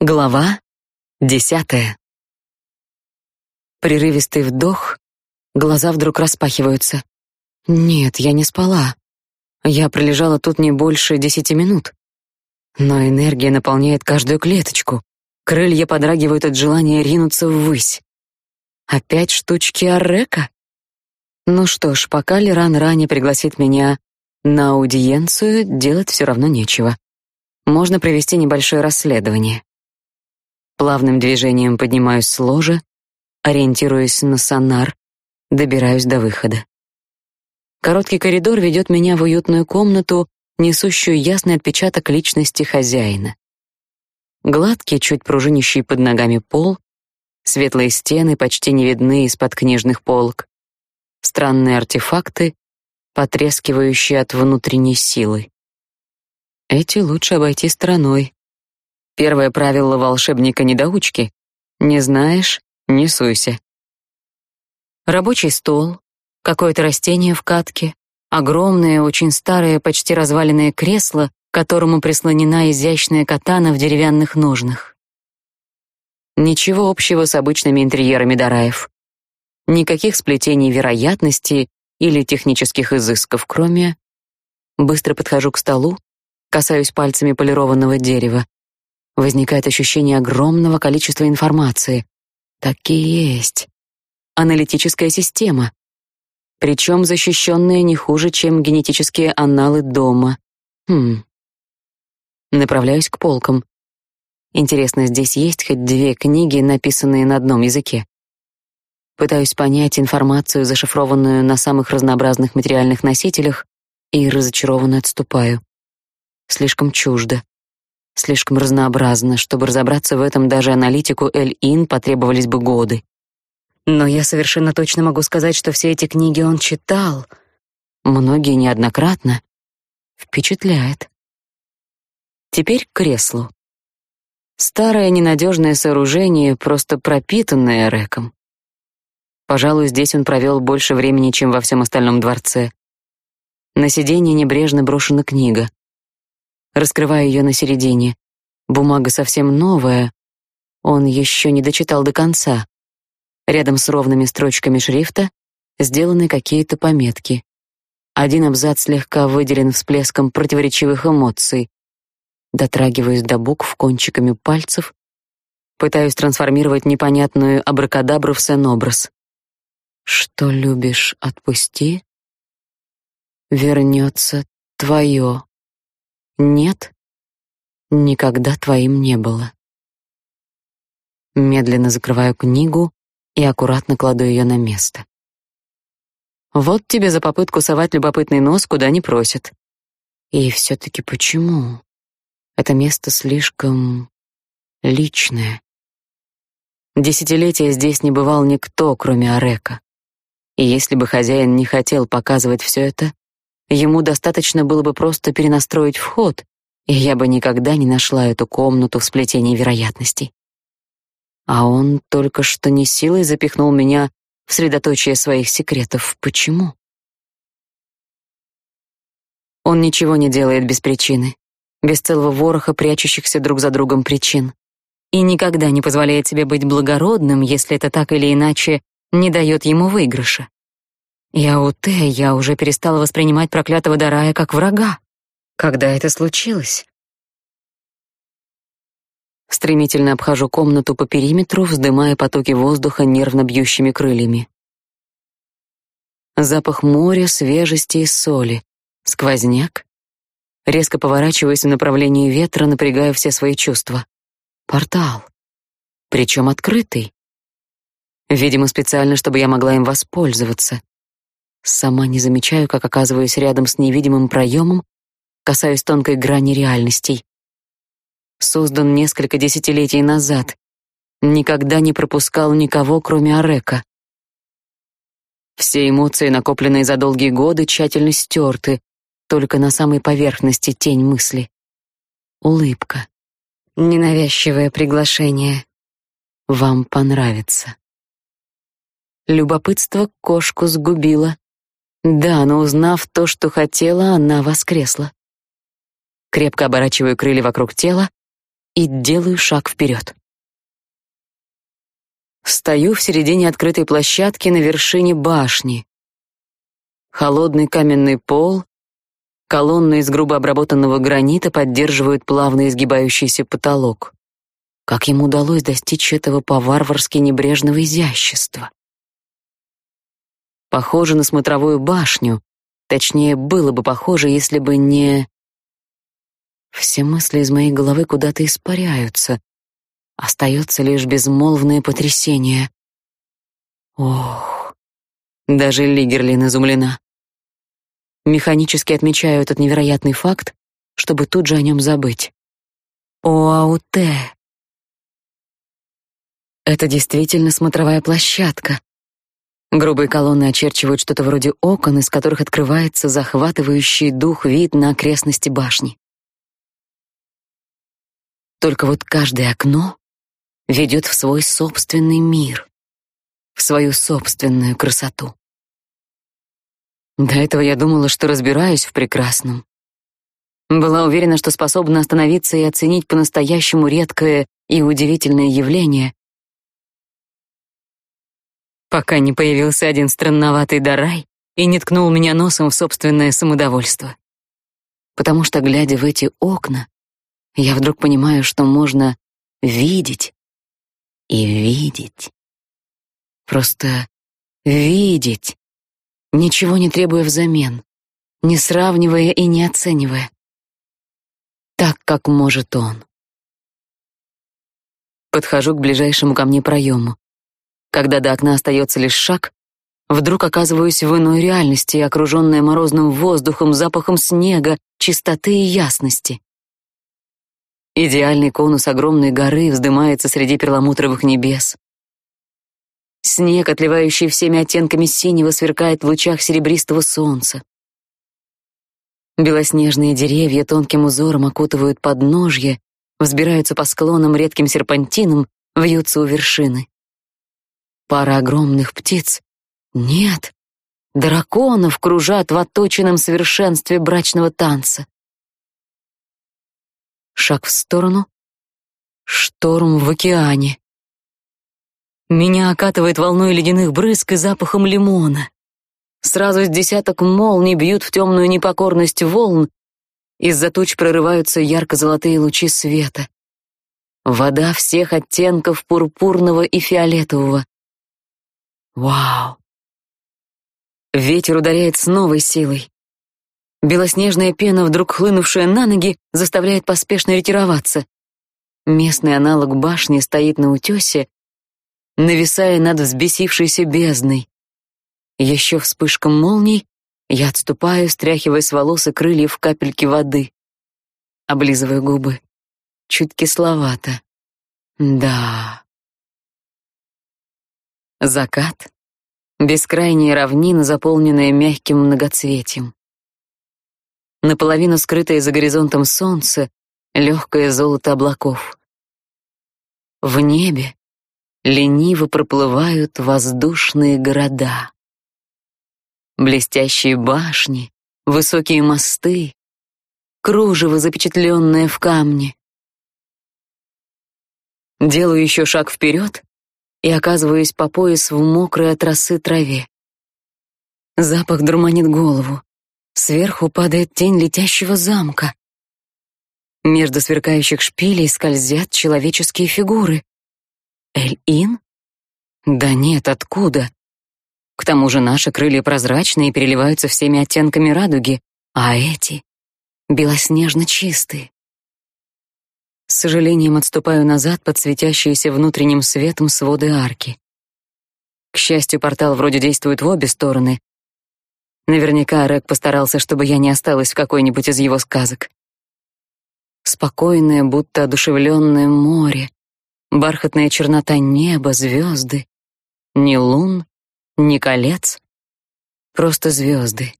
Глава десятая. Прерывистый вдох, глаза вдруг распахиваются. Нет, я не спала. Я пролежала тут не больше десяти минут. Но энергия наполняет каждую клеточку. Крылья подрагивают от желания ринуться ввысь. Опять штучки Аррека? Ну что ж, пока Леран ранее пригласит меня на аудиенцию, делать все равно нечего. Можно провести небольшое расследование. Плавным движением поднимаюсь с ложа, ориентируясь на сонар, добираюсь до выхода. Короткий коридор ведет меня в уютную комнату, несущую ясный отпечаток личности хозяина. Гладкий, чуть пружинящий под ногами пол, светлые стены почти не видны из-под книжных полок, странные артефакты, потрескивающие от внутренней силы. Эти лучше обойти стороной. Первое правило волшебника-недоучки — не знаешь — не суйся. Рабочий стол, какое-то растение в катке, огромное, очень старое, почти разваленное кресло, к которому прислонена изящная катана в деревянных ножнах. Ничего общего с обычными интерьерами Дараев. Никаких сплетений вероятности или технических изысков, кроме... Быстро подхожу к столу, касаюсь пальцами полированного дерева. Возникает ощущение огромного количества информации. Так и есть. Аналитическая система. Причем защищенная не хуже, чем генетические анналы дома. Хм. Направляюсь к полкам. Интересно, здесь есть хоть две книги, написанные на одном языке? Пытаюсь понять информацию, зашифрованную на самых разнообразных материальных носителях, и разочарованно отступаю. Слишком чуждо слишком разнообразно, чтобы разобраться в этом даже аналитику Эль-Ин потребовались бы годы. Но я совершенно точно могу сказать, что все эти книги он читал, многие неоднократно. Впечатляет. Теперь к креслу. Старое ненадежное сооружение, просто пропитанное Реком. Пожалуй, здесь он провел больше времени, чем во всем остальном дворце. На сиденье небрежно брошена книга раскрывая ее на середине. Бумага совсем новая. Он еще не дочитал до конца. Рядом с ровными строчками шрифта сделаны какие-то пометки. Один абзац слегка выделен всплеском противоречивых эмоций. Дотрагиваюсь до букв кончиками пальцев, пытаюсь трансформировать непонятную абракадабру в сценобраз. Что любишь, отпусти. Вернется твое. Нет, никогда твоим не было. Медленно закрываю книгу и аккуратно кладу ее на место. Вот тебе за попытку совать любопытный нос куда не просят. И все таки почему? Это место слишком личное. Десятилетия здесь не бывал никто, кроме Арека. И если бы хозяин не хотел показывать все это, Ему достаточно было бы просто перенастроить вход, и я бы никогда не нашла эту комнату в сплетении вероятностей. А он только что не силой запихнул меня в средоточие своих секретов. Почему? Он ничего не делает без причины, без целого вороха прячущихся друг за другом причин. И никогда не позволяет себе быть благородным, если это так или иначе не дает ему выигрыша. Я у Т, я уже перестала воспринимать проклятого Дарая как врага. Когда это случилось? Стремительно обхожу комнату по периметру, вздымая потоки воздуха нервно бьющими крыльями. Запах моря, свежести и соли. Сквозняк. Резко поворачиваюсь в направлении ветра, напрягая все свои чувства. Портал. Причем открытый. Видимо, специально, чтобы я могла им воспользоваться. Сама не замечаю, как оказываюсь рядом с невидимым проемом, касаюсь тонкой грани реальностей. Создан несколько десятилетий назад. Никогда не пропускал никого, кроме Арека. Все эмоции, накопленные за долгие годы, тщательно стерты, только на самой поверхности тень мысли. Улыбка. Ненавязчивое приглашение. Вам понравится. Любопытство кошку сгубило. Да, но узнав то, что хотела, она воскресла. Крепко оборачиваю крылья вокруг тела, и делаю шаг вперед. Стою в середине открытой площадки на вершине башни. Холодный каменный пол, колонны из грубо обработанного гранита поддерживают плавно изгибающийся потолок. Как ему удалось достичь этого по-варварски небрежного изящества? Похоже на смотровую башню, точнее, было бы похоже, если бы не... Все мысли из моей головы куда-то испаряются. Остается лишь безмолвное потрясение. Ох, даже Лигерлин изумлена. Механически отмечаю этот невероятный факт, чтобы тут же о нем забыть. Оауте. Это действительно смотровая площадка. Грубые колонны очерчивают что-то вроде окон, из которых открывается захватывающий дух вид на окрестности башни. Только вот каждое окно ведет в свой собственный мир, в свою собственную красоту. До этого я думала, что разбираюсь в прекрасном. Была уверена, что способна остановиться и оценить по-настоящему редкое и удивительное явление, пока не появился один странноватый дарай и не ткнул меня носом в собственное самодовольство. Потому что, глядя в эти окна, я вдруг понимаю, что можно видеть и видеть. Просто видеть, ничего не требуя взамен, не сравнивая и не оценивая. Так, как может он. Подхожу к ближайшему ко мне проему. Когда до окна остается лишь шаг, вдруг оказываюсь в иной реальности, окруженная морозным воздухом, запахом снега, чистоты и ясности. Идеальный конус огромной горы вздымается среди перламутровых небес. Снег, отливающий всеми оттенками синего, сверкает в лучах серебристого солнца. Белоснежные деревья тонким узором окутывают подножье, взбираются по склонам редким серпантином, вьются у вершины. Пара огромных птиц. Нет, драконов кружат в отточенном совершенстве брачного танца. Шаг в сторону. Шторм в океане. Меня окатывает волной ледяных брызг и запахом лимона. Сразу с десяток молний бьют в темную непокорность волн, из-за туч прорываются ярко-золотые лучи света. Вода всех оттенков пурпурного и фиолетового. Вау! Ветер ударяет с новой силой. Белоснежная пена, вдруг хлынувшая на ноги, заставляет поспешно ретироваться. Местный аналог башни стоит на утёсе, нависая над взбесившейся бездной. Еще вспышка молний, я отступаю, стряхивая с волос и крыльев капельки воды. Облизываю губы. Чуть кисловато. Да. Закат. Бескрайняя равнина, заполненная мягким многоцветием наполовину скрытое за горизонтом солнце, легкое золото облаков. В небе лениво проплывают воздушные города. Блестящие башни, высокие мосты, кружево, запечатленное в камне. Делаю еще шаг вперед и оказываюсь по пояс в мокрой от росы траве. Запах дурманит голову. Сверху падает тень летящего замка. Между сверкающих шпилей скользят человеческие фигуры. Эль-Ин? Да нет, откуда? К тому же наши крылья прозрачные и переливаются всеми оттенками радуги, а эти — белоснежно чистые. С сожалением отступаю назад под светящиеся внутренним светом своды арки. К счастью, портал вроде действует в обе стороны, Наверняка Рэг постарался, чтобы я не осталась в какой-нибудь из его сказок. Спокойное, будто одушевленное море, бархатная чернота неба, звезды. Ни лун, ни колец, просто звезды.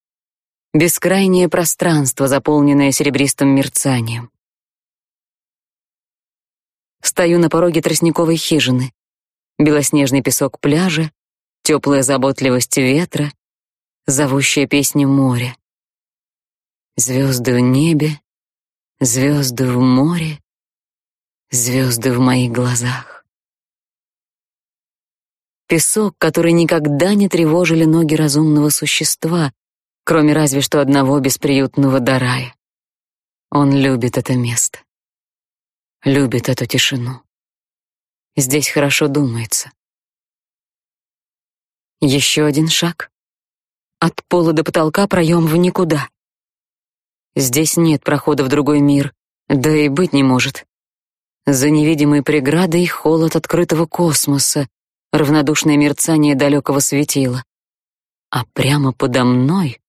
Бескрайнее пространство, заполненное серебристым мерцанием. Стою на пороге тростниковой хижины. Белоснежный песок пляжа, теплая заботливость ветра, зовущая песня моря. Звезды в небе, звезды в море, звезды в моих глазах. Песок, который никогда не тревожили ноги разумного существа, кроме разве что одного бесприютного дарая. Он любит это место. Любит эту тишину. Здесь хорошо думается. Еще один шаг. От пола до потолка проем в никуда. Здесь нет прохода в другой мир, да и быть не может. За невидимой преградой холод открытого космоса, равнодушное мерцание далекого светила. А прямо подо мной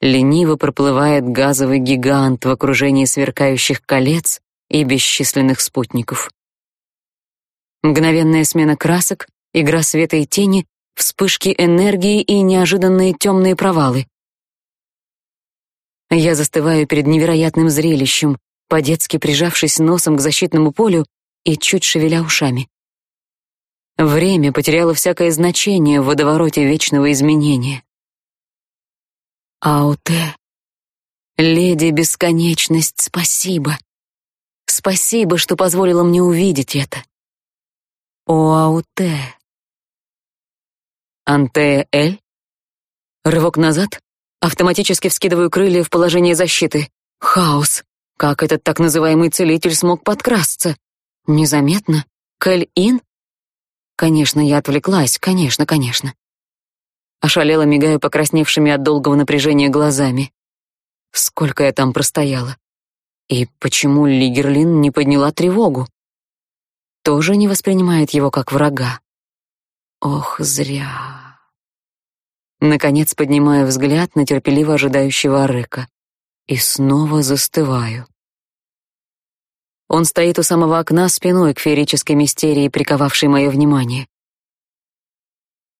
лениво проплывает газовый гигант в окружении сверкающих колец и бесчисленных спутников. Мгновенная смена красок, игра света и тени, вспышки энергии и неожиданные темные провалы. Я застываю перед невероятным зрелищем, по-детски прижавшись носом к защитному полю и чуть шевеля ушами. Время потеряло всякое значение в водовороте вечного изменения. Ауте, леди Бесконечность, спасибо. Спасибо, что позволила мне увидеть это. О, Ауте. Анте-эль? Рывок назад. Автоматически вскидываю крылья в положение защиты. Хаос. Как этот так называемый целитель смог подкрасться? Незаметно? Кэль-ин? Конечно, я отвлеклась, конечно, конечно. Ошалела, мигая покрасневшими от долгого напряжения глазами. Сколько я там простояла? И почему Лигерлин не подняла тревогу? Тоже не воспринимает его как врага. Ох, зря. Наконец поднимаю взгляд на терпеливо ожидающего Арека и снова застываю. Он стоит у самого окна спиной к феерической мистерии, приковавшей мое внимание.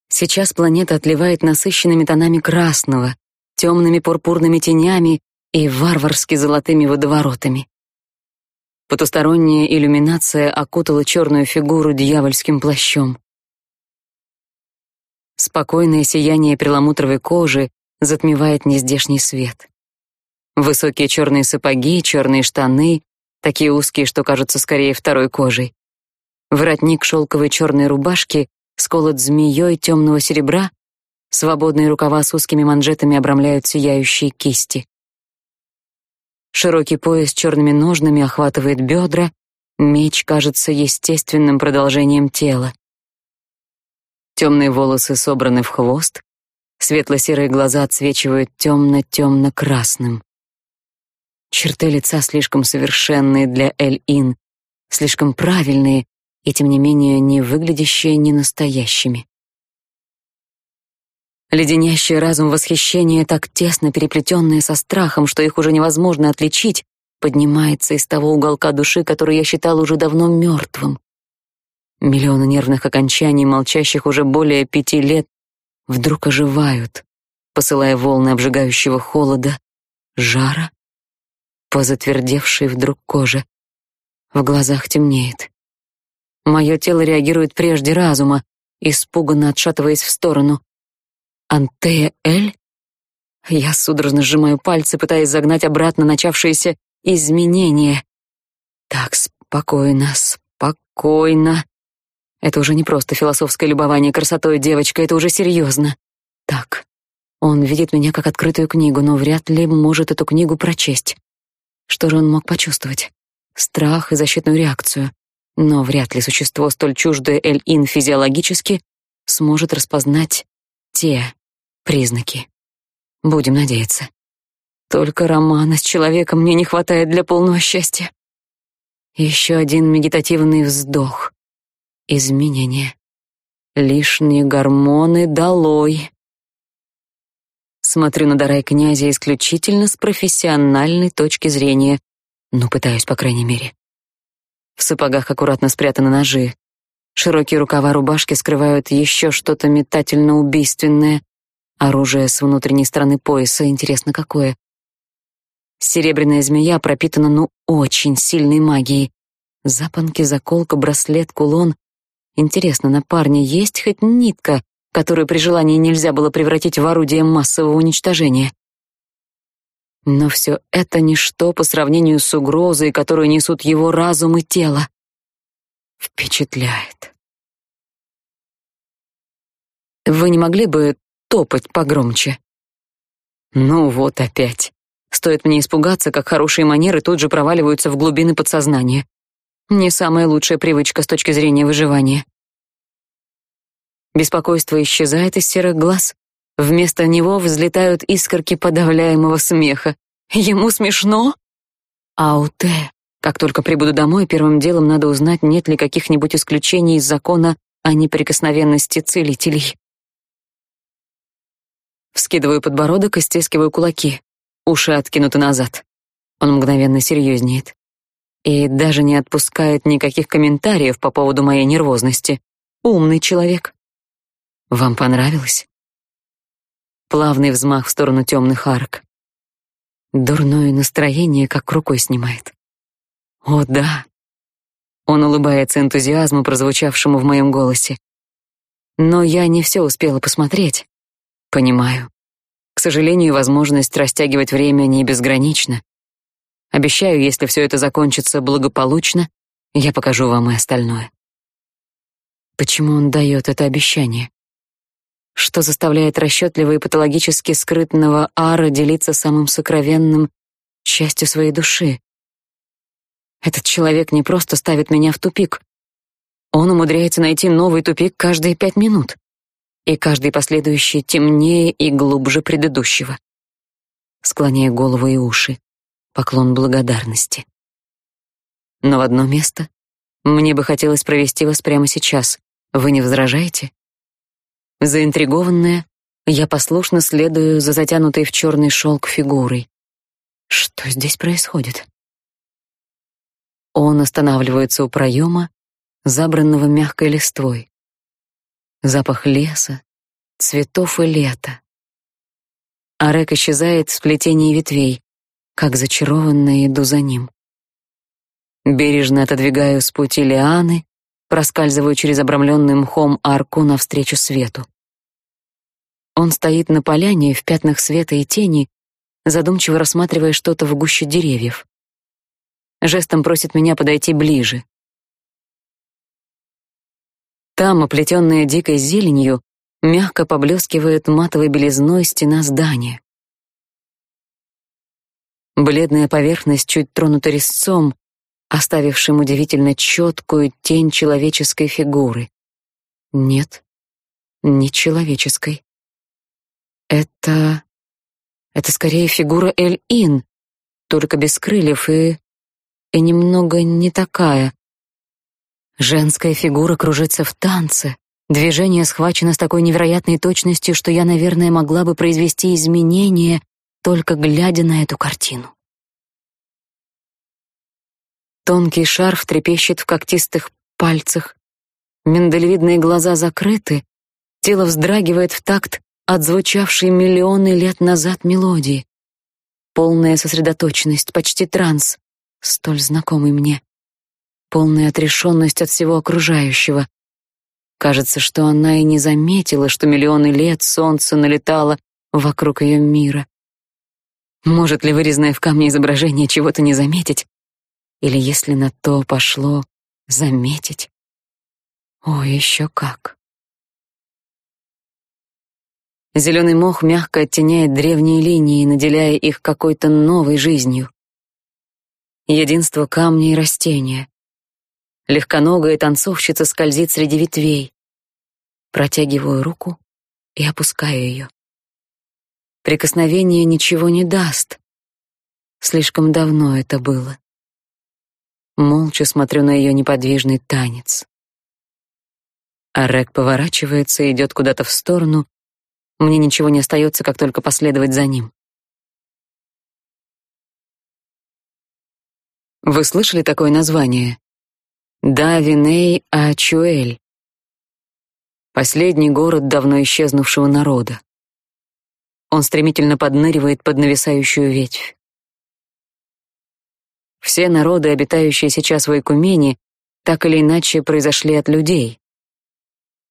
Сейчас планета отливает насыщенными тонами красного, темными пурпурными тенями и варварски золотыми водоворотами. Потусторонняя иллюминация окутала черную фигуру дьявольским плащом. Спокойное сияние перламутровой кожи затмевает нездешний свет. Высокие черные сапоги, черные штаны, такие узкие, что кажутся скорее второй кожей. Воротник шелковой черной рубашки сколот змеей темного серебра, свободные рукава с узкими манжетами обрамляют сияющие кисти. Широкий пояс с черными ножнами охватывает бедра, меч кажется естественным продолжением тела. Темные волосы собраны в хвост, светло-серые глаза отсвечивают темно-темно-красным. Черты лица слишком совершенные для Эль-Ин, слишком правильные и тем не менее не выглядящие ненастоящими. Леденящее разум восхищение, так тесно переплетенное со страхом, что их уже невозможно отличить, поднимается из того уголка души, который я считал уже давно мертвым. Миллионы нервных окончаний, молчащих уже более пяти лет, вдруг оживают, посылая волны обжигающего холода, жара, по затвердевшей вдруг коже. В глазах темнеет. Мое тело реагирует прежде разума, испуганно отшатываясь в сторону. Антея-эль? Я судорожно сжимаю пальцы, пытаясь загнать обратно начавшиеся изменения. Так, спокойно, спокойно. Это уже не просто философское любование красотой, девочка, это уже серьезно. Так, он видит меня как открытую книгу, но вряд ли может эту книгу прочесть. Что же он мог почувствовать? Страх и защитную реакцию но вряд ли существо, столь чуждое Эль-Ин физиологически, сможет распознать те признаки. Будем надеяться. Только романа с человеком мне не хватает для полного счастья. Еще один медитативный вздох. Изменение. Лишние гормоны долой. Смотрю на Дарай князя исключительно с профессиональной точки зрения, ну, пытаюсь, по крайней мере. В сапогах аккуратно спрятаны ножи. Широкие рукава рубашки скрывают еще что-то метательно-убийственное. Оружие с внутренней стороны пояса, интересно какое. Серебряная змея пропитана ну очень сильной магией. Запонки, заколка, браслет, кулон. Интересно, на парне есть хоть нитка, которую при желании нельзя было превратить в орудие массового уничтожения? Но все это ничто по сравнению с угрозой, которую несут его разум и тело. Впечатляет. Вы не могли бы топать погромче? Ну вот опять. Стоит мне испугаться, как хорошие манеры тут же проваливаются в глубины подсознания. Не самая лучшая привычка с точки зрения выживания. Беспокойство исчезает из серых глаз. Вместо него взлетают искорки подавляемого смеха. Ему смешно? Ауте. Как только прибуду домой, первым делом надо узнать, нет ли каких-нибудь исключений из закона о неприкосновенности целителей. Вскидываю подбородок и стискиваю кулаки. Уши откинуты назад. Он мгновенно серьезнеет. И даже не отпускает никаких комментариев по поводу моей нервозности. Умный человек. Вам понравилось? Плавный взмах в сторону темных арок. Дурное настроение как рукой снимает. О, да. Он улыбается энтузиазму, прозвучавшему в моем голосе. Но я не все успела посмотреть. Понимаю. К сожалению, возможность растягивать время не безгранична. Обещаю, если все это закончится благополучно, я покажу вам и остальное. Почему он дает это обещание? Что заставляет расчетливого и патологически скрытного Ара делиться самым сокровенным частью своей души? Этот человек не просто ставит меня в тупик. Он умудряется найти новый тупик каждые пять минут и каждый последующий темнее и глубже предыдущего. Склоняя голову и уши, поклон благодарности. Но в одно место мне бы хотелось провести вас прямо сейчас. Вы не возражаете? Заинтригованная, я послушно следую за затянутой в черный шелк фигурой. Что здесь происходит? Он останавливается у проема, забранного мягкой листвой запах леса, цветов и лета. Арек исчезает в сплетении ветвей, как зачарованная иду за ним. Бережно отодвигаю с пути лианы, проскальзываю через обрамленный мхом арку навстречу свету. Он стоит на поляне в пятнах света и тени, задумчиво рассматривая что-то в гуще деревьев. Жестом просит меня подойти ближе. Там, оплетенная дикой зеленью, мягко поблескивает матовой белизной стена здания. Бледная поверхность чуть тронута резцом, оставившим удивительно четкую тень человеческой фигуры. Нет, не человеческой. Это... это скорее фигура Эль-Ин, только без крыльев и... и немного не такая, Женская фигура кружится в танце. Движение схвачено с такой невероятной точностью, что я, наверное, могла бы произвести изменения, только глядя на эту картину. Тонкий шарф трепещет в когтистых пальцах. Миндалевидные глаза закрыты, тело вздрагивает в такт отзвучавшей миллионы лет назад мелодии. Полная сосредоточенность, почти транс, столь знакомый мне полная отрешенность от всего окружающего. Кажется, что она и не заметила, что миллионы лет солнце налетало вокруг ее мира. Может ли вырезанное в камне изображение чего-то не заметить? Или, если на то пошло, заметить? О, еще как! Зеленый мох мягко оттеняет древние линии, наделяя их какой-то новой жизнью. Единство камня и растения, Легконогая танцовщица скользит среди ветвей. Протягиваю руку и опускаю ее. Прикосновение ничего не даст. Слишком давно это было. Молча смотрю на ее неподвижный танец. Арек поворачивается и идет куда-то в сторону. Мне ничего не остается, как только последовать за ним. Вы слышали такое название? Давиней Ачуэль. Последний город давно исчезнувшего народа. Он стремительно подныривает под нависающую ветвь. Все народы, обитающие сейчас в Айкумене, так или иначе произошли от людей.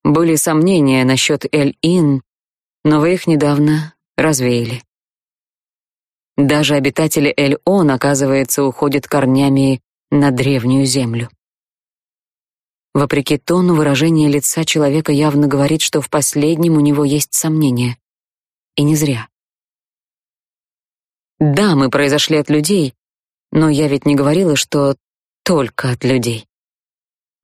Были сомнения насчет Эль-Ин, но вы их недавно развеяли. Даже обитатели Эль-Он, оказывается, уходят корнями на древнюю землю. Вопреки тону, выражение лица человека явно говорит, что в последнем у него есть сомнения. И не зря. Да, мы произошли от людей, но я ведь не говорила, что только от людей.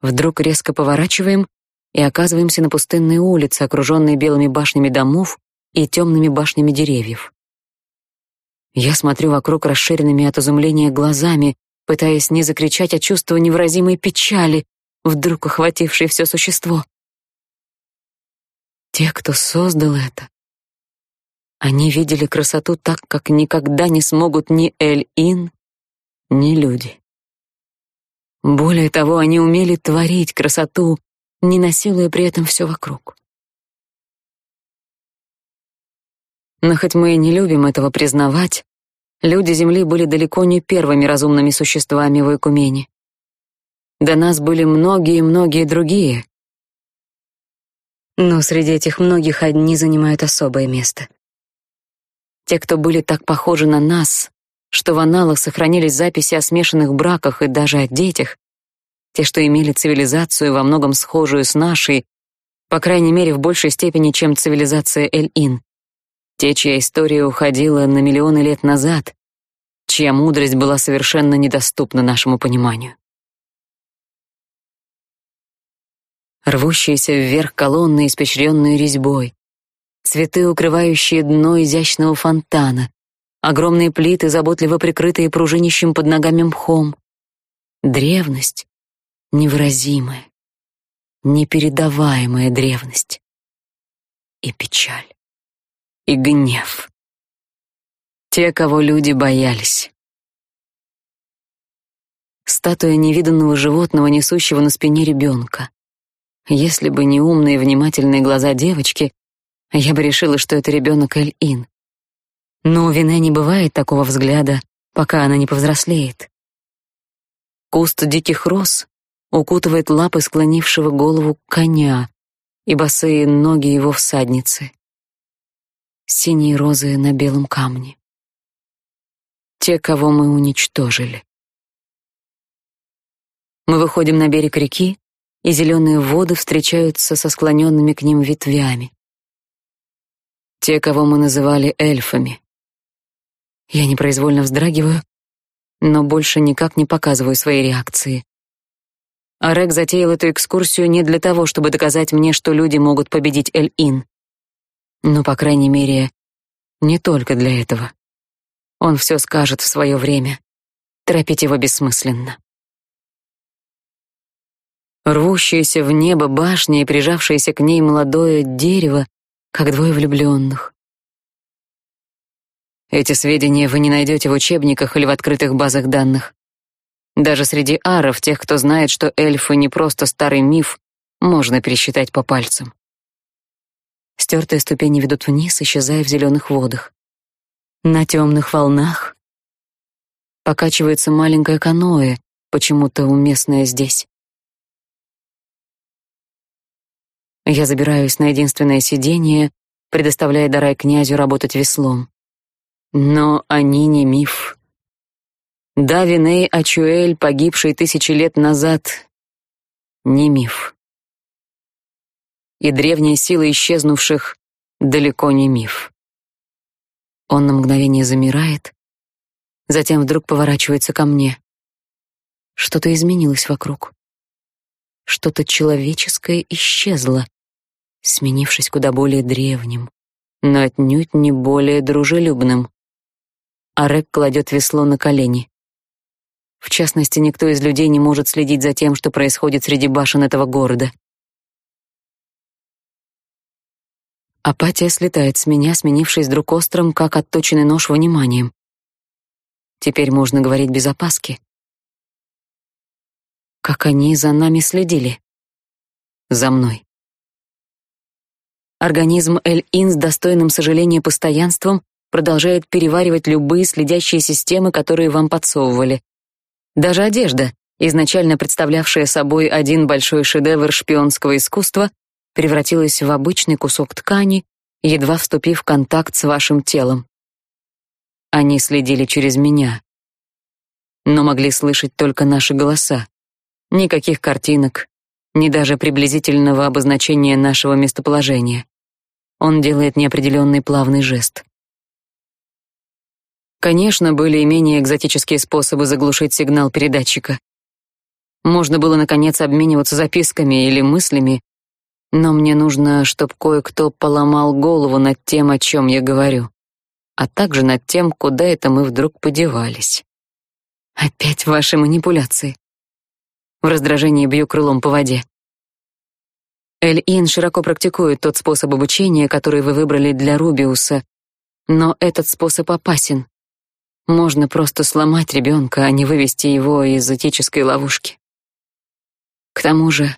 Вдруг резко поворачиваем и оказываемся на пустынной улице, окруженной белыми башнями домов и темными башнями деревьев. Я смотрю вокруг расширенными от изумления глазами, пытаясь не закричать от чувства невыразимой печали, вдруг охватившей все существо. Те, кто создал это, они видели красоту так, как никогда не смогут ни Эль-Ин, ни люди. Более того, они умели творить красоту, не насилуя при этом все вокруг. Но хоть мы и не любим этого признавать, люди Земли были далеко не первыми разумными существами в Экумене. До нас были многие-многие другие. Но среди этих многих одни занимают особое место. Те, кто были так похожи на нас, что в аналах сохранились записи о смешанных браках и даже о детях, те, что имели цивилизацию во многом схожую с нашей, по крайней мере, в большей степени, чем цивилизация Эль-Ин. Те, чья история уходила на миллионы лет назад, чья мудрость была совершенно недоступна нашему пониманию. Рвущиеся вверх колонны, испещренные резьбой, цветы, укрывающие дно изящного фонтана, огромные плиты, заботливо прикрытые пружинищем под ногами мхом. Древность, невыразимая, непередаваемая древность. И печаль и гнев. Те, кого люди боялись. Статуя невиданного животного, несущего на спине ребенка. Если бы не умные внимательные глаза девочки, я бы решила, что это ребенок Эль-Ин. Но у Вине не бывает такого взгляда, пока она не повзрослеет. Куст диких роз укутывает лапы склонившего голову коня и босые ноги его всадницы синие розы на белом камне. Те, кого мы уничтожили. Мы выходим на берег реки, и зеленые воды встречаются со склоненными к ним ветвями. Те, кого мы называли эльфами. Я непроизвольно вздрагиваю, но больше никак не показываю своей реакции. Арек затеял эту экскурсию не для того, чтобы доказать мне, что люди могут победить Эль-Ин. Но, по крайней мере, не только для этого. Он все скажет в свое время. Торопить его бессмысленно. Рвущееся в небо башня и прижавшееся к ней молодое дерево, как двое влюбленных. Эти сведения вы не найдете в учебниках или в открытых базах данных. Даже среди аров, тех, кто знает, что эльфы не просто старый миф, можно пересчитать по пальцам. Стертые ступени ведут вниз, исчезая в зеленых водах. На темных волнах покачивается маленькое каноэ, почему-то уместное здесь. Я забираюсь на единственное сиденье, предоставляя Дарай князю работать веслом. Но они не миф. Да, Виней Ачуэль, погибший тысячи лет назад, не миф и древняя сила исчезнувших далеко не миф. Он на мгновение замирает, затем вдруг поворачивается ко мне. Что-то изменилось вокруг. Что-то человеческое исчезло, сменившись куда более древним, но отнюдь не более дружелюбным. Арек кладет весло на колени. В частности, никто из людей не может следить за тем, что происходит среди башен этого города. Апатия слетает с меня, сменившись вдруг острым, как отточенный нож, вниманием. Теперь можно говорить без опаски. Как они за нами следили. За мной. Организм Эль-Ин с достойным сожаления постоянством продолжает переваривать любые следящие системы, которые вам подсовывали. Даже одежда, изначально представлявшая собой один большой шедевр шпионского искусства, превратилась в обычный кусок ткани, едва вступив в контакт с вашим телом. Они следили через меня, но могли слышать только наши голоса. Никаких картинок, ни даже приблизительного обозначения нашего местоположения. Он делает неопределенный плавный жест. Конечно, были и менее экзотические способы заглушить сигнал передатчика. Можно было, наконец, обмениваться записками или мыслями, но мне нужно, чтобы кое-кто поломал голову над тем, о чем я говорю, а также над тем, куда это мы вдруг подевались. Опять ваши манипуляции. В раздражении бью крылом по воде. Эль-Ин широко практикует тот способ обучения, который вы выбрали для Рубиуса, но этот способ опасен. Можно просто сломать ребенка, а не вывести его из этической ловушки. К тому же,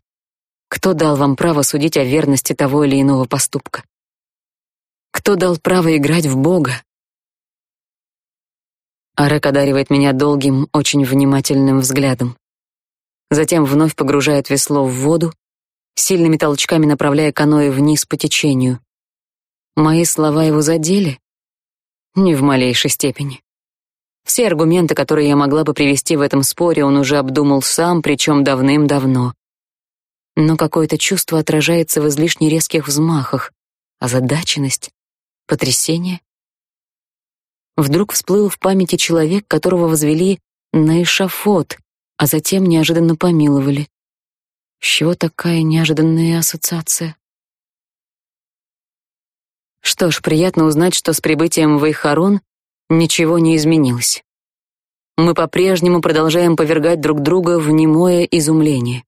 кто дал вам право судить о верности того или иного поступка? Кто дал право играть в Бога? Арек одаривает меня долгим, очень внимательным взглядом. Затем вновь погружает весло в воду, сильными толчками направляя каноэ вниз по течению. Мои слова его задели? Не в малейшей степени. Все аргументы, которые я могла бы привести в этом споре, он уже обдумал сам, причем давным-давно. Но какое-то чувство отражается в излишне резких взмахах, озадаченность, потрясение. Вдруг всплыл в памяти человек, которого возвели на эшафот, а затем неожиданно помиловали. С чего такая неожиданная ассоциация? Что ж, приятно узнать, что с прибытием в Эйхарон ничего не изменилось. Мы по-прежнему продолжаем повергать друг друга в немое изумление.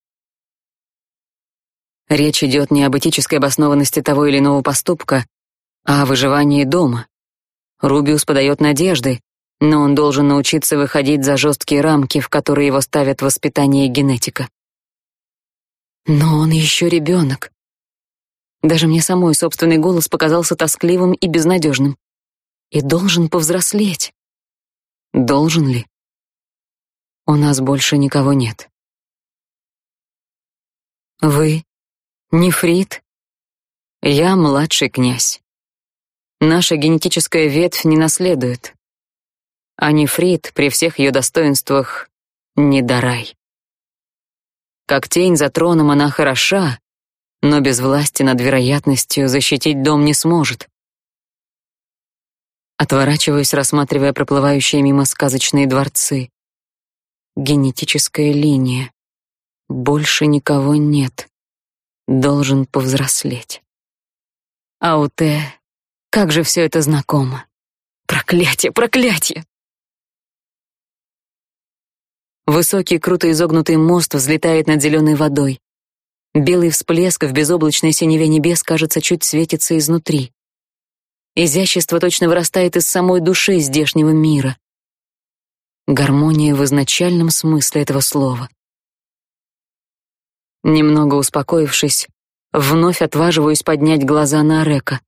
Речь идет не об этической обоснованности того или иного поступка, а о выживании дома. Рубиус подает надежды, но он должен научиться выходить за жесткие рамки, в которые его ставят воспитание и генетика. Но он еще ребенок. Даже мне самой собственный голос показался тоскливым и безнадежным и должен повзрослеть. Должен ли? У нас больше никого нет. Вы нефрит? Я младший князь. Наша генетическая ветвь не наследует. А нефрит при всех ее достоинствах не дарай. Как тень за троном она хороша, но без власти над вероятностью защитить дом не сможет. Отворачиваюсь, рассматривая проплывающие мимо сказочные дворцы. Генетическая линия. Больше никого нет. Должен повзрослеть. Ауте, как же все это знакомо. Проклятие, проклятие! Высокий, круто изогнутый мост взлетает над зеленой водой. Белый всплеск в безоблачной синеве небес, кажется, чуть светится изнутри. Изящество точно вырастает из самой души здешнего мира. Гармония в изначальном смысле этого слова. Немного успокоившись, вновь отваживаюсь поднять глаза на Река.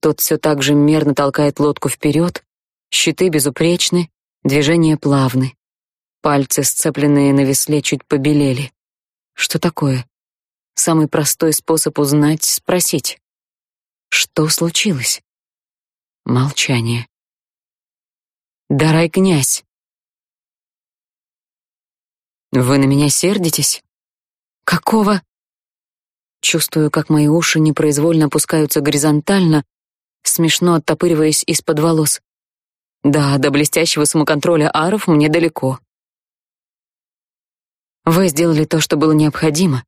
Тот все так же мерно толкает лодку вперед, щиты безупречны, движения плавны. Пальцы, сцепленные на весле, чуть побелели. Что такое? Самый простой способ узнать — спросить. Что случилось? Молчание. «Дарай, князь!» «Вы на меня сердитесь?» «Какого?» Чувствую, как мои уши непроизвольно опускаются горизонтально, смешно оттопыриваясь из-под волос. Да, до блестящего самоконтроля аров мне далеко. Вы сделали то, что было необходимо.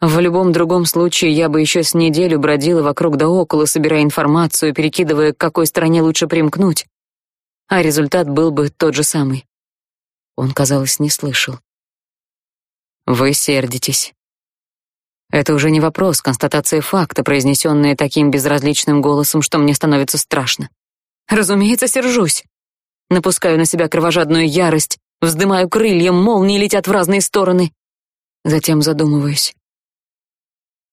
В любом другом случае я бы еще с неделю бродила вокруг да около, собирая информацию, перекидывая, к какой стране лучше примкнуть. А результат был бы тот же самый. Он, казалось, не слышал. Вы сердитесь. Это уже не вопрос, констатация факта, произнесенная таким безразличным голосом, что мне становится страшно. Разумеется, сержусь. Напускаю на себя кровожадную ярость, вздымаю крылья, молнии летят в разные стороны. Затем задумываюсь.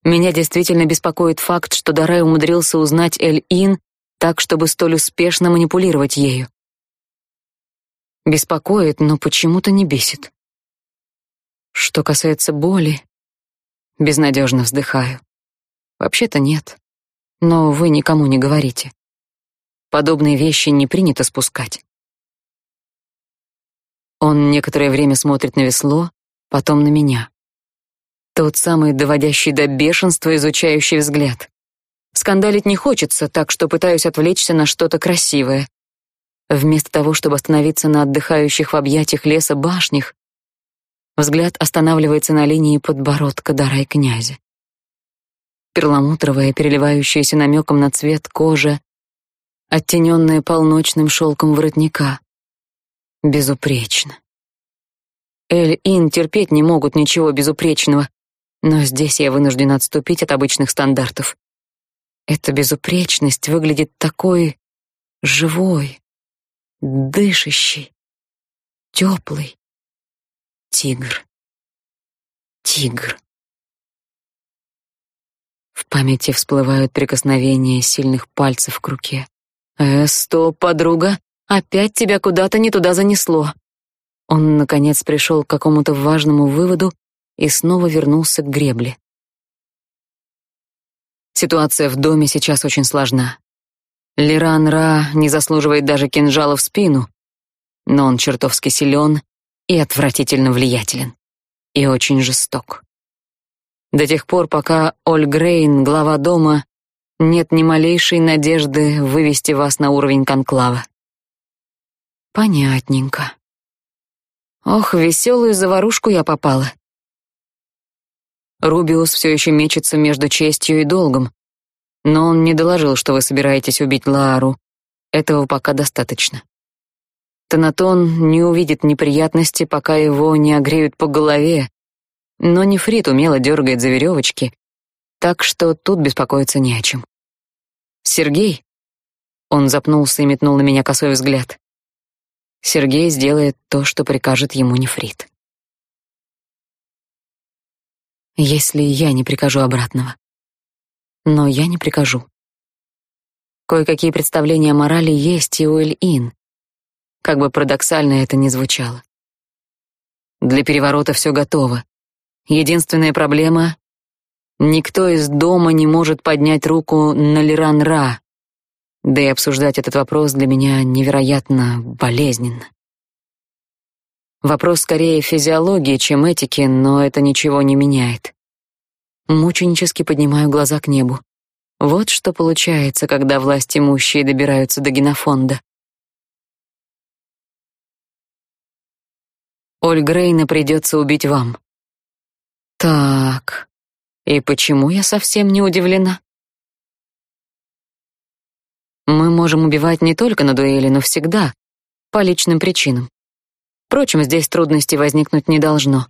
Меня действительно беспокоит факт, что Дарай умудрился узнать Эль-Ин так, чтобы столь успешно манипулировать ею. Беспокоит, но почему-то не бесит. Что касается боли, безнадежно вздыхаю. Вообще-то нет, но вы никому не говорите. подобные вещи не принято спускать. Он некоторое время смотрит на весло, потом на меня. Тот самый доводящий до бешенства изучающий взгляд. Скандалить не хочется, так что пытаюсь отвлечься на что-то красивое. Вместо того, чтобы остановиться на отдыхающих в объятиях леса башнях, взгляд останавливается на линии подбородка дара и князя. Перламутровая, переливающаяся намеком на цвет кожа, оттененная полночным шелком воротника. Безупречно. Эль-Ин терпеть не могут ничего безупречного, но здесь я вынуждена отступить от обычных стандартов. Эта безупречность выглядит такой живой, дышащий, теплый. Тигр. Тигр. В памяти всплывают прикосновения сильных пальцев к руке. «Э, стоп, подруга, опять тебя куда-то не туда занесло». Он, наконец, пришел к какому-то важному выводу и снова вернулся к гребле. Ситуация в доме сейчас очень сложна. Лиран Ра не заслуживает даже кинжала в спину, но он чертовски силен и отвратительно влиятелен. И очень жесток. До тех пор, пока Оль Грейн, глава дома, нет ни малейшей надежды вывести вас на уровень конклава. Понятненько. Ох, веселую заварушку я попала. Рубиус все еще мечется между честью и долгом, но он не доложил, что вы собираетесь убить Лаару. Этого пока достаточно. Танатон не увидит неприятности, пока его не огреют по голове, но нефрит умело дергает за веревочки, так что тут беспокоиться не о чем. Сергей? Он запнулся и метнул на меня косой взгляд. Сергей сделает то, что прикажет ему нефрит. Если я не прикажу обратного но я не прикажу. Кое-какие представления о морали есть и у Эль-Ин, как бы парадоксально это ни звучало. Для переворота все готово. Единственная проблема — никто из дома не может поднять руку на Лиран-Ра, да и обсуждать этот вопрос для меня невероятно болезненно. Вопрос скорее физиологии, чем этики, но это ничего не меняет. Мученически поднимаю глаза к небу. Вот что получается, когда власть имущие добираются до генофонда. Ольгрейна придется убить вам. Так, и почему я совсем не удивлена? Мы можем убивать не только на дуэли, но всегда, по личным причинам. Впрочем, здесь трудностей возникнуть не должно.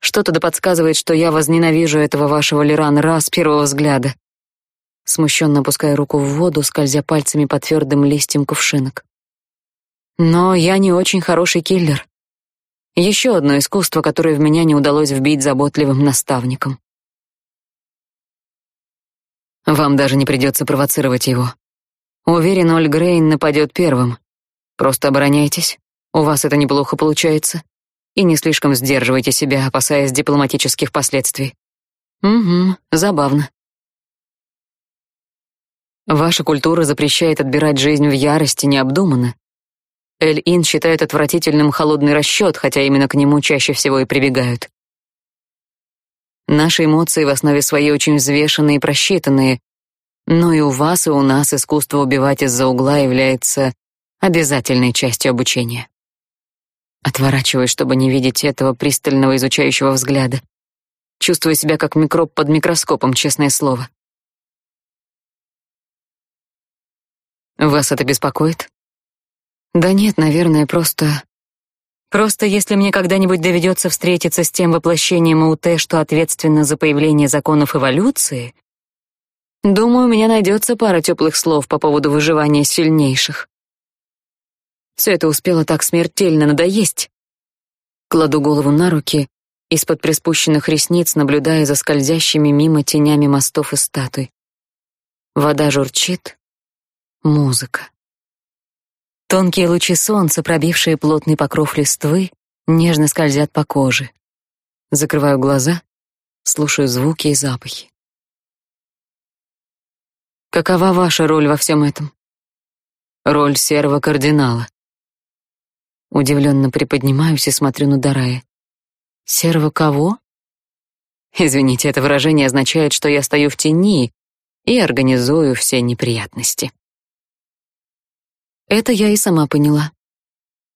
Что-то да подсказывает, что я возненавижу этого вашего Лирана раз с первого взгляда. Смущенно опуская руку в воду, скользя пальцами по твердым листьям кувшинок. Но я не очень хороший киллер. Еще одно искусство, которое в меня не удалось вбить заботливым наставником. Вам даже не придется провоцировать его. Уверен, Оль Грейн нападет первым. Просто обороняйтесь. У вас это неплохо получается и не слишком сдерживайте себя, опасаясь дипломатических последствий. Угу, забавно. Ваша культура запрещает отбирать жизнь в ярости необдуманно. Эль-Ин считает отвратительным холодный расчет, хотя именно к нему чаще всего и прибегают. Наши эмоции в основе своей очень взвешенные и просчитанные, но и у вас, и у нас искусство убивать из-за угла является обязательной частью обучения. Отворачиваюсь, чтобы не видеть этого пристального изучающего взгляда. Чувствую себя как микроб под микроскопом, честное слово. Вас это беспокоит? Да нет, наверное, просто... Просто если мне когда-нибудь доведется встретиться с тем воплощением УТ, что ответственно за появление законов эволюции, думаю, у меня найдется пара теплых слов по поводу выживания сильнейших. Все это успело так смертельно надоесть. Кладу голову на руки, из-под приспущенных ресниц наблюдая за скользящими мимо тенями мостов и статуй. Вода журчит. Музыка. Тонкие лучи солнца, пробившие плотный покров листвы, нежно скользят по коже. Закрываю глаза, слушаю звуки и запахи. Какова ваша роль во всем этом? Роль серого кардинала. Удивленно приподнимаюсь и смотрю на Дарая. Серого кого? Извините, это выражение означает, что я стою в тени и организую все неприятности. Это я и сама поняла.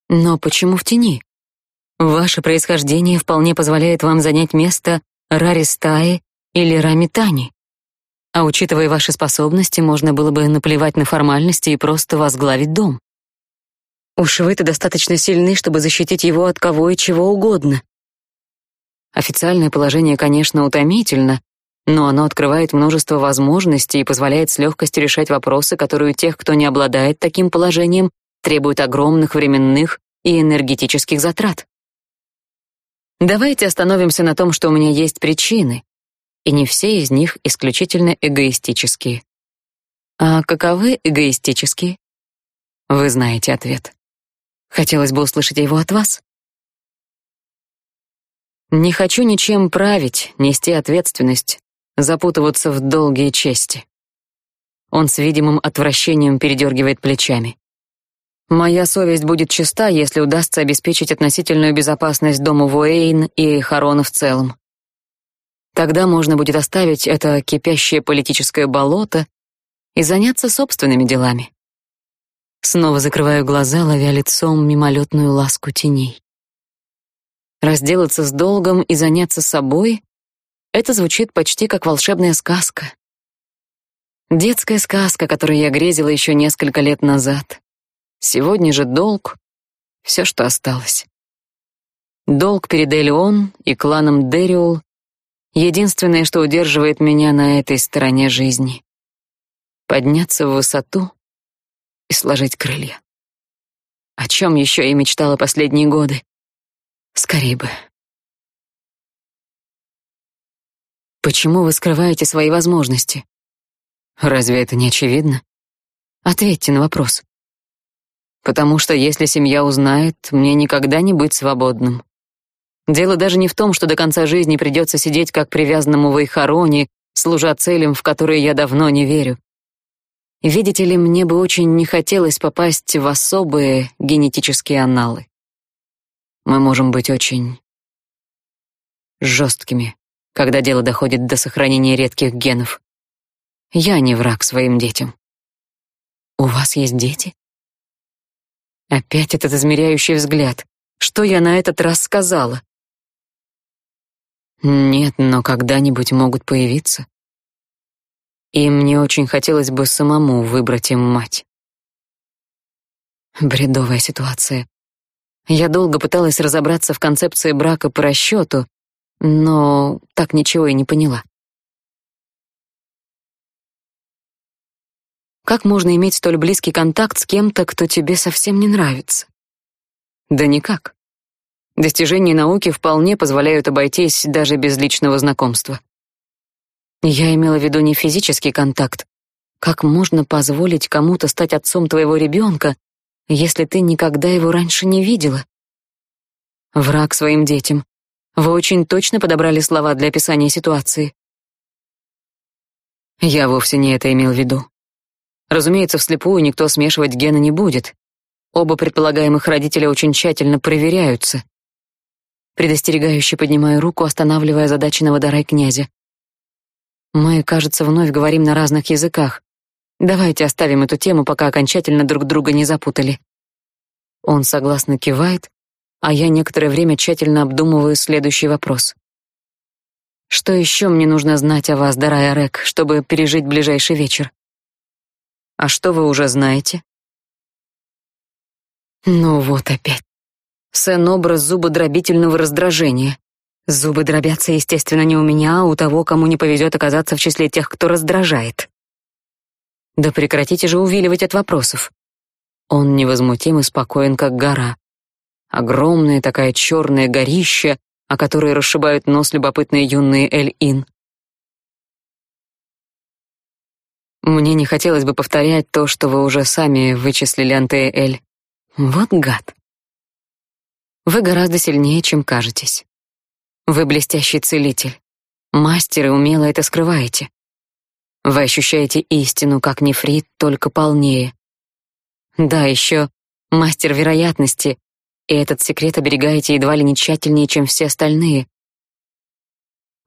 Но почему в тени? Ваше происхождение вполне позволяет вам занять место Раристаи или Рамитани. А учитывая ваши способности, можно было бы наплевать на формальности и просто возглавить дом. Уж вы-то достаточно сильны, чтобы защитить его от кого и чего угодно. Официальное положение, конечно, утомительно, но оно открывает множество возможностей и позволяет с легкостью решать вопросы, которые у тех, кто не обладает таким положением, требуют огромных временных и энергетических затрат. Давайте остановимся на том, что у меня есть причины, и не все из них исключительно эгоистические. А каковы эгоистические? Вы знаете ответ. Хотелось бы услышать его от вас. Не хочу ничем править, нести ответственность, запутываться в долгие чести. Он с видимым отвращением передергивает плечами. Моя совесть будет чиста, если удастся обеспечить относительную безопасность дому Вуэйн и Харона в целом. Тогда можно будет оставить это кипящее политическое болото и заняться собственными делами. Снова закрываю глаза, ловя лицом мимолетную ласку теней. Разделаться с долгом и заняться собой — это звучит почти как волшебная сказка. Детская сказка, которой я грезила еще несколько лет назад. Сегодня же долг — все, что осталось. Долг перед Элеон и кланом Дериул Единственное, что удерживает меня на этой стороне жизни. Подняться в высоту и сложить крылья. О чем еще я мечтала последние годы? Скорее бы. Почему вы скрываете свои возможности? Разве это не очевидно? Ответьте на вопрос. Потому что если семья узнает, мне никогда не быть свободным. Дело даже не в том, что до конца жизни придется сидеть как привязанному в Айхароне, служа целям, в которые я давно не верю. Видите ли, мне бы очень не хотелось попасть в особые генетические анналы. Мы можем быть очень жесткими, когда дело доходит до сохранения редких генов. Я не враг своим детям. У вас есть дети? Опять этот измеряющий взгляд. Что я на этот раз сказала? Нет, но когда-нибудь могут появиться. И мне очень хотелось бы самому выбрать им мать. Бредовая ситуация. Я долго пыталась разобраться в концепции брака по расчету, но так ничего и не поняла. Как можно иметь столь близкий контакт с кем-то, кто тебе совсем не нравится? Да никак. Достижения науки вполне позволяют обойтись даже без личного знакомства. Я имела в виду не физический контакт. Как можно позволить кому-то стать отцом твоего ребенка, если ты никогда его раньше не видела? Враг своим детям. Вы очень точно подобрали слова для описания ситуации. Я вовсе не это имел в виду. Разумеется, вслепую никто смешивать гены не будет. Оба предполагаемых родителя очень тщательно проверяются. Предостерегающе поднимаю руку, останавливая задаченного Дарай князя. Мы, кажется, вновь говорим на разных языках. Давайте оставим эту тему, пока окончательно друг друга не запутали. Он согласно кивает, а я некоторое время тщательно обдумываю следующий вопрос. Что еще мне нужно знать о вас, Дарай Рек, чтобы пережить ближайший вечер? А что вы уже знаете? Ну вот опять. Сэн образ зубодробительного раздражения. Зубы дробятся, естественно, не у меня, а у того, кому не повезет оказаться в числе тех, кто раздражает. Да прекратите же увиливать от вопросов. Он невозмутим и спокоен, как гора. Огромная такая черная горища, о которой расшибают нос любопытные юные Эль-Ин. Мне не хотелось бы повторять то, что вы уже сами вычислили, Антея-Эль. Вот гад. Вы гораздо сильнее, чем кажетесь. Вы блестящий целитель. Мастер и умело это скрываете. Вы ощущаете истину, как нефрит, только полнее. Да, еще мастер вероятности, и этот секрет оберегаете едва ли не тщательнее, чем все остальные.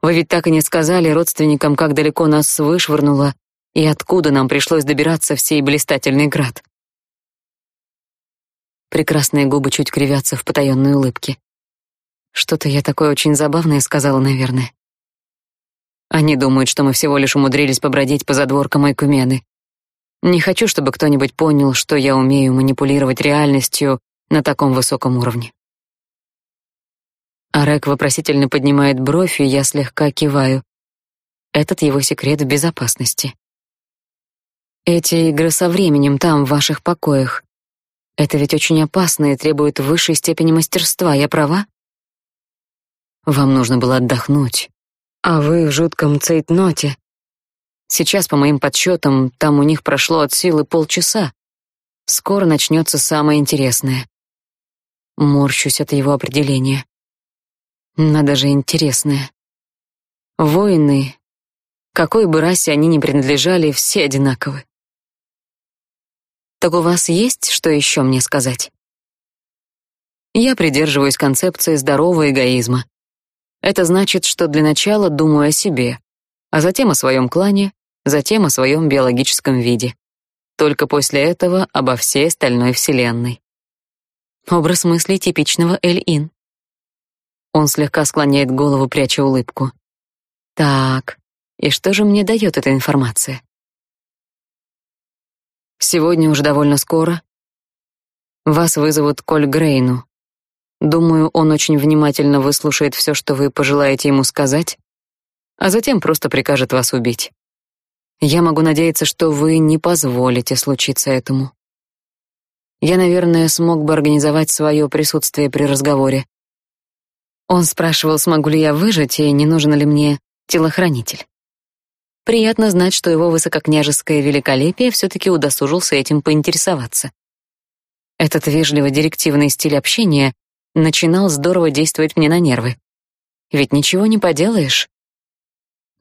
Вы ведь так и не сказали родственникам, как далеко нас вышвырнуло и откуда нам пришлось добираться в сей блистательный град. Прекрасные губы чуть кривятся в потаенной улыбке. Что-то я такое очень забавное сказала, наверное. Они думают, что мы всего лишь умудрились побродить по задворкам Айкумены. Не хочу, чтобы кто-нибудь понял, что я умею манипулировать реальностью на таком высоком уровне. Арек вопросительно поднимает бровь, и я слегка киваю. Этот его секрет в безопасности. Эти игры со временем там, в ваших покоях. Это ведь очень опасно и требует высшей степени мастерства, я права? Вам нужно было отдохнуть. А вы в жутком цейтноте. Сейчас, по моим подсчетам, там у них прошло от силы полчаса. Скоро начнется самое интересное. Морщусь от его определения. Надо же интересное. Воины, какой бы расе они ни принадлежали, все одинаковы. Так у вас есть что еще мне сказать? Я придерживаюсь концепции здорового эгоизма. Это значит, что для начала думаю о себе, а затем о своем клане, затем о своем биологическом виде. Только после этого обо всей остальной вселенной. Образ мыслей типичного Эль-Ин. Он слегка склоняет голову, пряча улыбку. Так, и что же мне дает эта информация? Сегодня уже довольно скоро вас вызовут Коль Грейну. Думаю, он очень внимательно выслушает все, что вы пожелаете ему сказать, а затем просто прикажет вас убить. Я могу надеяться, что вы не позволите случиться этому. Я, наверное, смог бы организовать свое присутствие при разговоре. Он спрашивал, смогу ли я выжить и не нужен ли мне телохранитель. Приятно знать, что его высококняжеское великолепие все-таки удосужился этим поинтересоваться. Этот вежливо-директивный стиль общения начинал здорово действовать мне на нервы. Ведь ничего не поделаешь.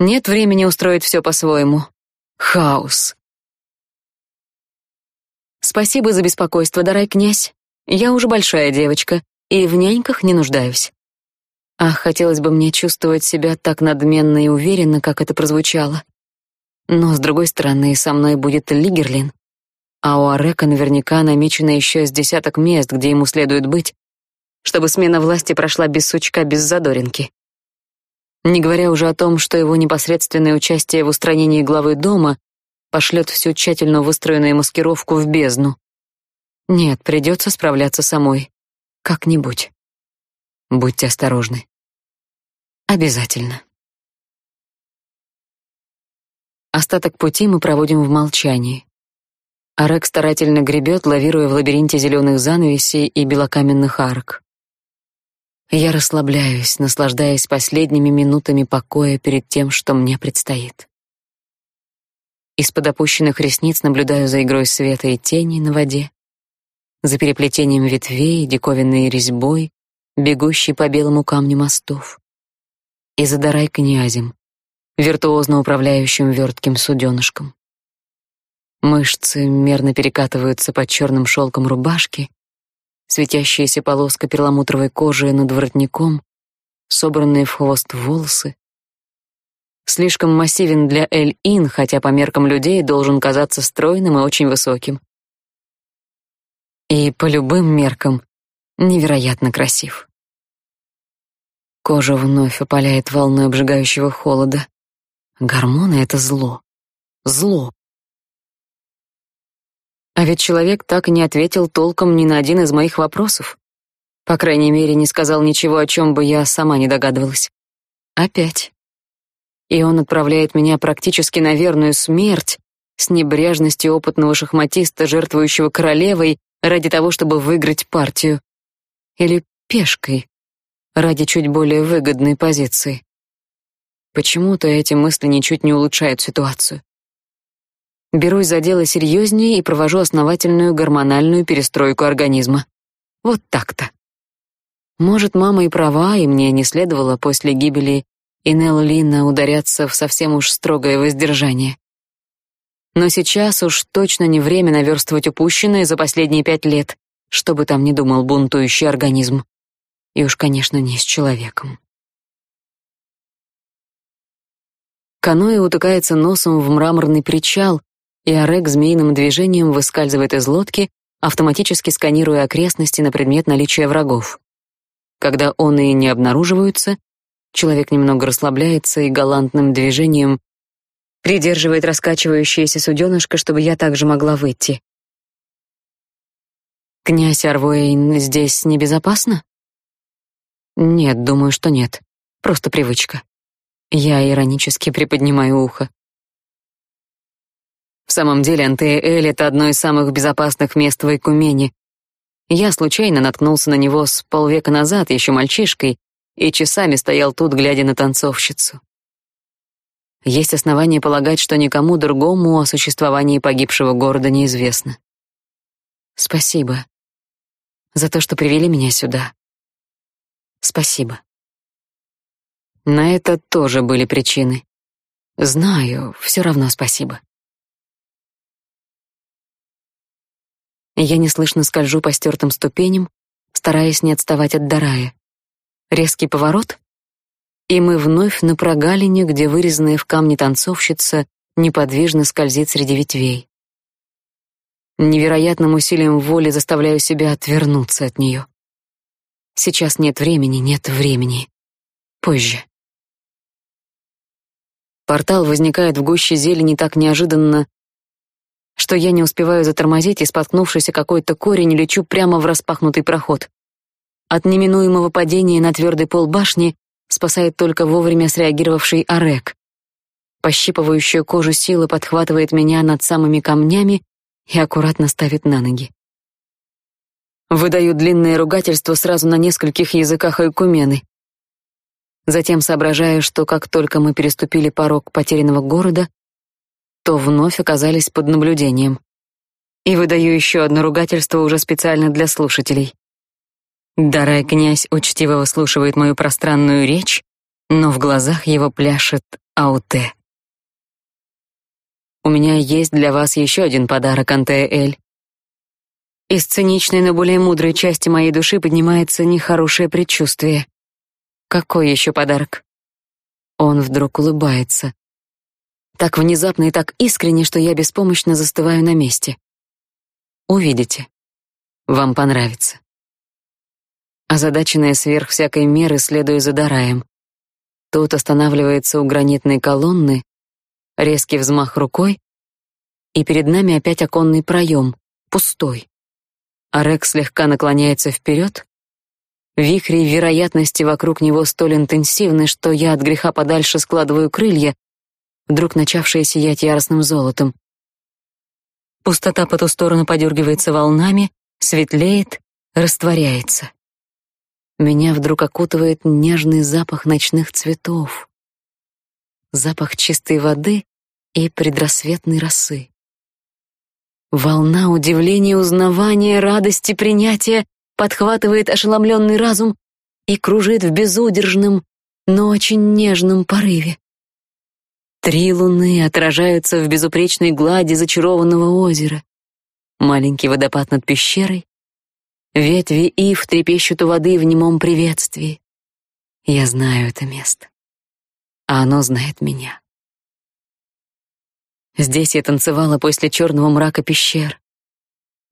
Нет времени устроить все по-своему. Хаос. Спасибо за беспокойство, дорогой князь. Я уже большая девочка и в няньках не нуждаюсь. Ах, хотелось бы мне чувствовать себя так надменно и уверенно, как это прозвучало. Но, с другой стороны, со мной будет Лигерлин. А у Арека наверняка намечено еще с десяток мест, где ему следует быть, чтобы смена власти прошла без сучка, без задоринки. Не говоря уже о том, что его непосредственное участие в устранении главы дома пошлет всю тщательно выстроенную маскировку в бездну. Нет, придется справляться самой. Как-нибудь. Будьте осторожны. Обязательно. Остаток пути мы проводим в молчании. Арек старательно гребет, лавируя в лабиринте зеленых занавесей и белокаменных арок. Я расслабляюсь, наслаждаясь последними минутами покоя перед тем, что мне предстоит. Из-под опущенных ресниц наблюдаю за игрой света и тени на воде, за переплетением ветвей, диковинной резьбой, бегущей по белому камню мостов, и за дарай князем, виртуозно управляющим вертким суденышком. Мышцы мерно перекатываются под черным шелком рубашки, светящаяся полоска перламутровой кожи над воротником, собранные в хвост волосы. Слишком массивен для Эль-Ин, хотя по меркам людей должен казаться стройным и очень высоким. И по любым меркам невероятно красив. Кожа вновь опаляет волной обжигающего холода. Гормоны — это зло. Зло. А ведь человек так и не ответил толком ни на один из моих вопросов. По крайней мере, не сказал ничего, о чем бы я сама не догадывалась. Опять. И он отправляет меня практически на верную смерть с небрежностью опытного шахматиста, жертвующего королевой ради того, чтобы выиграть партию. Или пешкой ради чуть более выгодной позиции. Почему-то эти мысли ничуть не улучшают ситуацию. Берусь за дело серьезнее и провожу основательную гормональную перестройку организма. Вот так-то. Может, мама и права, и мне не следовало после гибели Инел Лина ударяться в совсем уж строгое воздержание. Но сейчас уж точно не время наверстывать упущенное за последние пять лет, что бы там ни думал бунтующий организм. И уж, конечно, не с человеком. Каноэ утыкается носом в мраморный причал, и Орек змеиным движением выскальзывает из лодки, автоматически сканируя окрестности на предмет наличия врагов. Когда он и не обнаруживаются, человек немного расслабляется и галантным движением придерживает раскачивающееся суденышко, чтобы я также могла выйти. Князь Арвуэйн здесь небезопасно? Нет, думаю, что нет. Просто привычка. Я иронически приподнимаю ухо. В самом деле, Антеэль — это одно из самых безопасных мест в Айкумене. Я случайно наткнулся на него с полвека назад, еще мальчишкой, и часами стоял тут, глядя на танцовщицу. Есть основания полагать, что никому другому о существовании погибшего города неизвестно. Спасибо за то, что привели меня сюда. Спасибо. На это тоже были причины. Знаю, все равно спасибо. Я неслышно скольжу по стертым ступеням, стараясь не отставать от Дарая. Резкий поворот, и мы вновь на прогалине, где вырезанная в камне танцовщица неподвижно скользит среди ветвей. Невероятным усилием воли заставляю себя отвернуться от нее. Сейчас нет времени, нет времени. Позже. Портал возникает в гуще зелени так неожиданно, что я не успеваю затормозить и, споткнувшись о какой-то корень, лечу прямо в распахнутый проход. От неминуемого падения на твердый пол башни спасает только вовремя среагировавший Арек. Пощипывающая кожу сила подхватывает меня над самыми камнями и аккуратно ставит на ноги. Выдаю длинное ругательство сразу на нескольких языках айкумены. Затем соображаю, что как только мы переступили порог потерянного города, то вновь оказались под наблюдением. И выдаю еще одно ругательство уже специально для слушателей. Дарай князь учтиво выслушивает мою пространную речь, но в глазах его пляшет ауте. У меня есть для вас еще один подарок, Антеэль. Из циничной, но более мудрой части моей души поднимается нехорошее предчувствие. Какой еще подарок? Он вдруг улыбается. Так внезапно и так искренне, что я беспомощно застываю на месте. Увидите. Вам понравится. Озадаченная сверх всякой меры, следуя за Дараем. Тот останавливается у гранитной колонны, резкий взмах рукой, и перед нами опять оконный проем, пустой. Арек слегка наклоняется вперед, Вихри вероятности вокруг него столь интенсивны, что я от греха подальше складываю крылья, вдруг начавшие сиять яростным золотом. Пустота по ту сторону подергивается волнами, светлеет, растворяется. Меня вдруг окутывает нежный запах ночных цветов, запах чистой воды и предрассветной росы. Волна удивления, узнавания, радости, принятия подхватывает ошеломленный разум и кружит в безудержном, но очень нежном порыве. Три луны отражаются в безупречной глади зачарованного озера. Маленький водопад над пещерой. Ветви ив трепещут у воды в немом приветствии. Я знаю это место, а оно знает меня. Здесь я танцевала после черного мрака пещер.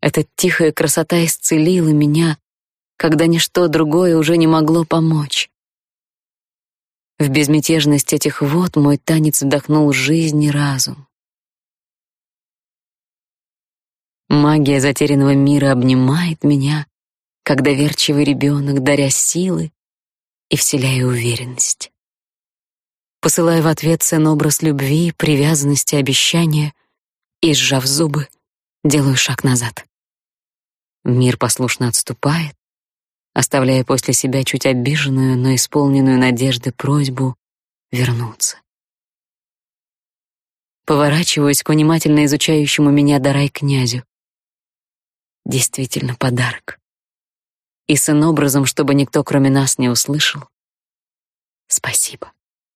Эта тихая красота исцелила меня, когда ничто другое уже не могло помочь. В безмятежность этих вод мой танец вдохнул жизнь и разум. Магия затерянного мира обнимает меня, как доверчивый ребенок, даря силы и вселяя уверенность. Посылая в ответ цен образ любви, привязанности, обещания и, сжав зубы, делаю шаг назад. Мир послушно отступает, оставляя после себя чуть обиженную, но исполненную надежды просьбу вернуться. Поворачиваюсь к внимательно изучающему меня Дарай князю. Действительно подарок. И сын образом, чтобы никто кроме нас не услышал. Спасибо.